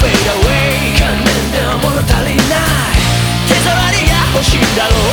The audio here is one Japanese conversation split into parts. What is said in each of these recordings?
Fade away 観念では物足りない。手触りが欲しいだろう。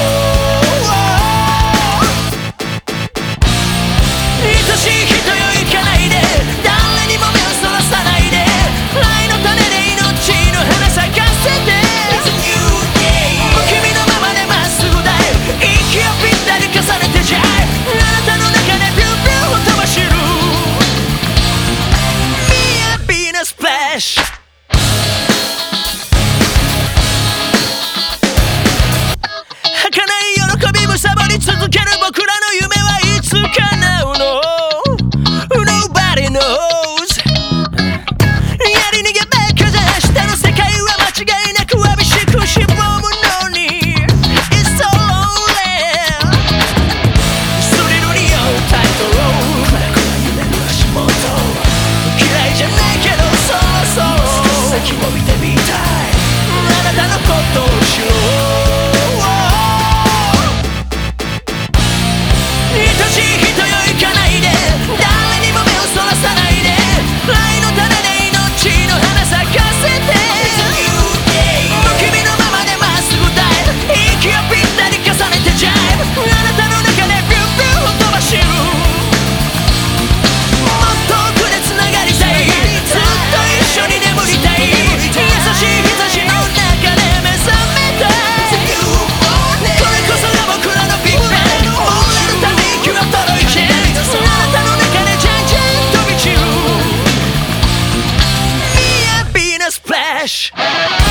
Fish.